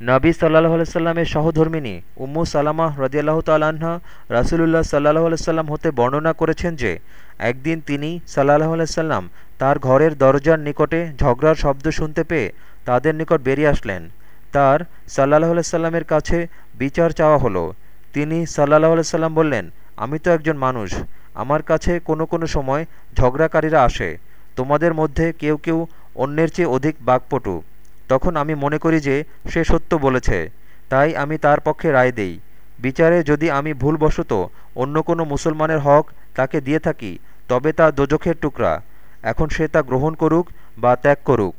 নাবী সাল্লাহ আলাইসাল্লামের সহধর্মিনী উম্মু সালামাহ রদিয়াল্লাহ তাল্লাহা রাসুলুল্লাহ সাল্লাহ আলাইসাল্লাম হতে বর্ণনা করেছেন যে, একদিন তিনি সাল্লাহ আলাইসাল্লাম তার ঘরের দরজার নিকটে ঝগড়ার শব্দ শুনতে পেয়ে তাদের নিকট বেরিয়ে আসলেন। তার সাল্লাহ আলাইসাল্লামের কাছে বিচার চাওয়া হলো। তিনি সাল্লাহ আলাইসাল্লাম বললেন, আমি তো একজন মানুষ। আমার কাছে কোনো কোনো সময় ঝগড়াকারীরা আসে। তোমাদের মধ্যে কেউ কেউ অন্যের চেয়ে অধিক বাকপটু। তখন আমি মনে করি যে সে সত্য বলেছে, তাই আমি তার পক্ষে রায় দেই। বিচারে যদি আমি ভুলবশত অন্য কোনো মুসলমানের হক তাকে দিয়ে থাকি, তবে তা দোজখের টুকরা। এখন সে তা গ্রহণ করুক বা ত্যাগ করুক।